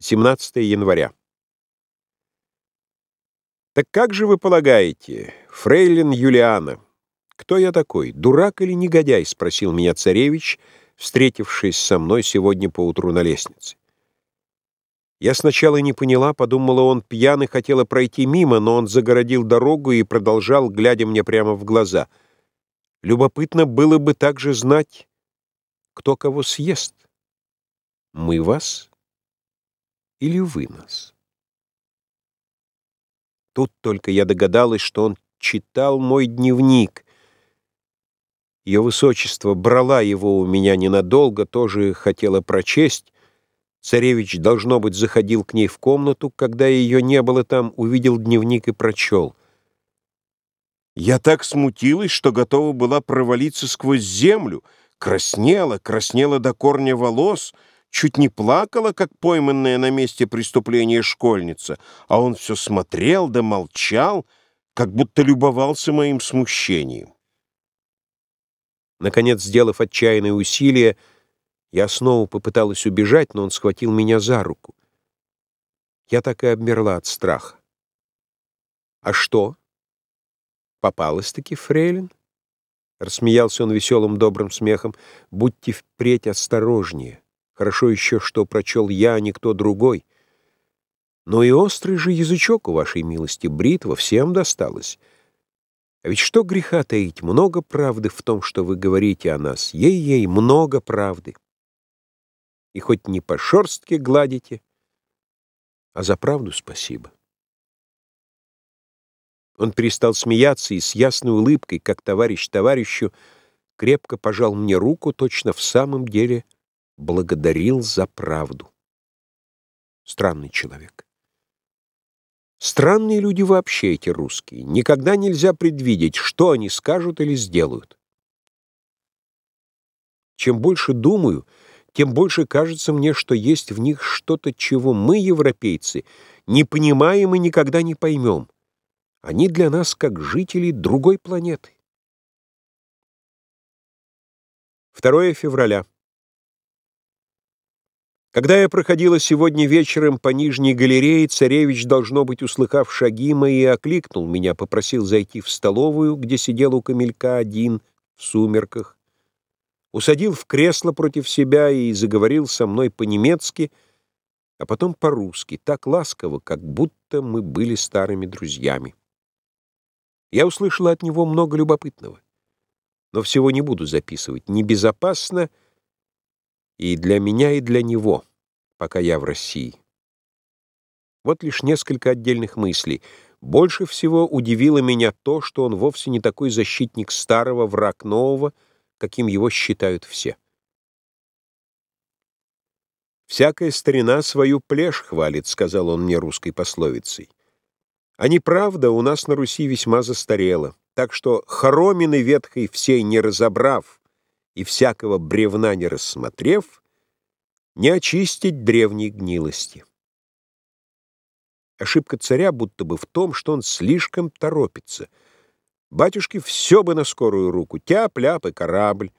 17 января. Так как же вы полагаете, фрейлин Юлиана, кто я такой, дурак или негодяй, спросил меня царевич, встретившись со мной сегодня поутру на лестнице. Я сначала не поняла, подумала, он пьяный, хотела пройти мимо, но он загородил дорогу и продолжал, глядя мне прямо в глаза. Любопытно было бы также знать, кто кого съест. Мы вас или вы нас? Тут только я догадалась, что он читал мой дневник. Ее высочество брала его у меня ненадолго, тоже хотела прочесть. Царевич, должно быть, заходил к ней в комнату, когда ее не было там, увидел дневник и прочел. Я так смутилась, что готова была провалиться сквозь землю, краснела, краснела до корня волос — чуть не плакала, как пойманная на месте преступления школьница, а он все смотрел да молчал, как будто любовался моим смущением. Наконец, сделав отчаянное усилие, я снова попыталась убежать, но он схватил меня за руку. Я так и обмерла от страха. «А что? Попалась-таки фрейлин?» Рассмеялся он веселым добрым смехом. «Будьте впредь осторожнее». Хорошо еще, что прочел я, а не кто другой. Но и острый же язычок у вашей милости, бритва, всем досталось. А ведь что греха таить, много правды в том, что вы говорите о нас. Ей-ей, много правды. И хоть не по шерстке гладите, а за правду спасибо. Он перестал смеяться и с ясной улыбкой, как товарищ товарищу, крепко пожал мне руку точно в самом деле — благодарил за правду. Странный человек. Странные люди вообще эти русские. Никогда нельзя предвидеть, что они скажут или сделают. Чем больше думаю, тем больше кажется мне, что есть в них что-то, чего мы, европейцы, не понимаем и никогда не поймем. Они для нас как жители другой планеты. 2 февраля. Когда я проходила сегодня вечером по Нижней галерее, царевич, должно быть, услыхав шаги мои, окликнул меня, попросил зайти в столовую, где сидел у камелька один в сумерках, усадил в кресло против себя и заговорил со мной по-немецки, а потом по-русски, так ласково, как будто мы были старыми друзьями. Я услышала от него много любопытного, но всего не буду записывать. Небезопасно — и для меня, и для него, пока я в России. Вот лишь несколько отдельных мыслей. Больше всего удивило меня то, что он вовсе не такой защитник старого, враг нового, каким его считают все. «Всякая старина свою плешь хвалит», — сказал он мне русской пословицей. «А неправда у нас на Руси весьма застарела, так что хоромины ветхой всей не разобрав, и всякого бревна не рассмотрев, не очистить древней гнилости. Ошибка царя будто бы в том, что он слишком торопится. Батюшке все бы на скорую руку, тяп-ляп и корабль,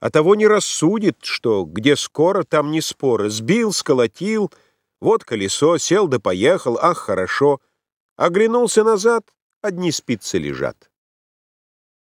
а того не рассудит, что где скоро, там не споры. Сбил, сколотил, вот колесо, сел да поехал, ах, хорошо. Оглянулся назад, одни спицы лежат.